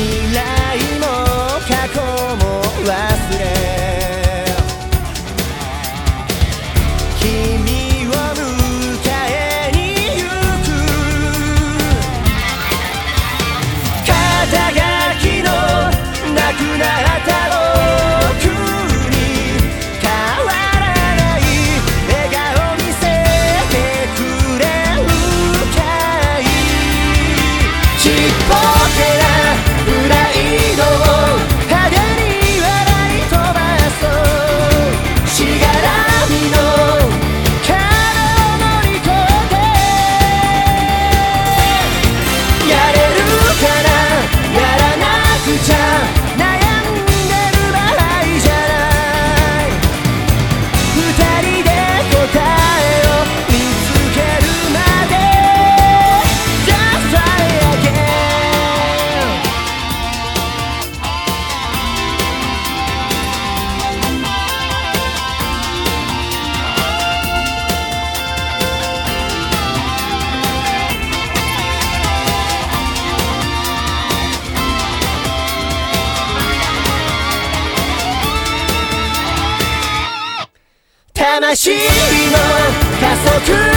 未来も過去も忘れ君を迎えに行く肩書きの亡くなった「ちっぽい？魂の。加速